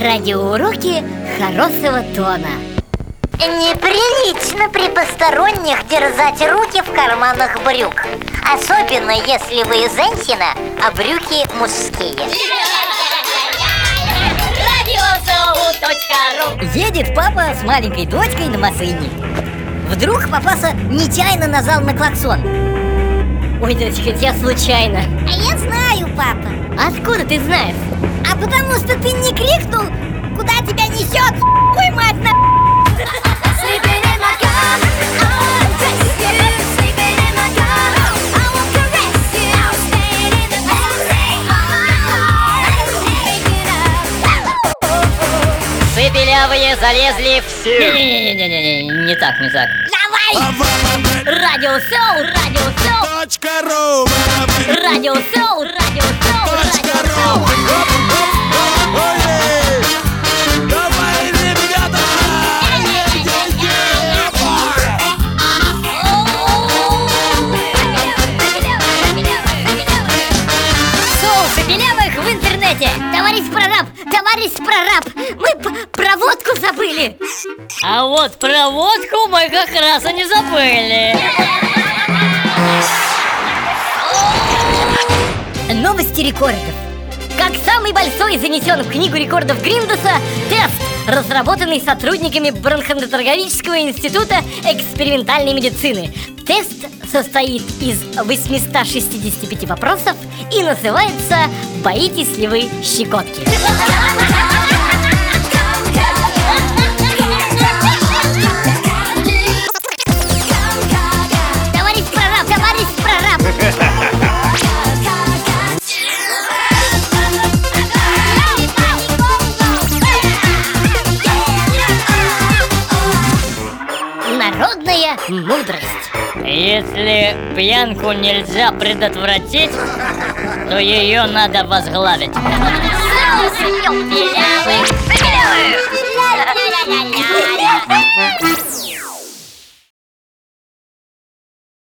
Радиоуроки хорошего тона. Неприлично при посторонних держать руки в карманах брюк Особенно если вы из Энсина, а брюки мужские. Едет папа с маленькой дочкой на машине. Вдруг попался нечаянно нажал на клаксон Ой, дочка, я случайно. А я знаю, папа. Откуда ты знаешь? А потому что ты не крикнул, куда тебя несет, ой, мать на... Шепелявые залезли в... Не-не-не-не, не так, не так. Давай! Радиосоу, радиосоу Точка ру, Радиосоу, радиосоу, точка радиосоу ру. Ой, давай, ребята! Шоу Шепелявых в интернете. Товарищ прораб, товарищ прораб Мы проводку забыли. А вот проводку мы как раз и не забыли Новости рекордов Как самый большой занесен в книгу рекордов Гриндеса тест, разработанный сотрудниками Бронхоторговического института экспериментальной медицины. Тест состоит из 865 вопросов и называется «Боитесь ли вы щекотки?». Великая мудрость. Если пьянку нельзя предотвратить То ее надо возглавить.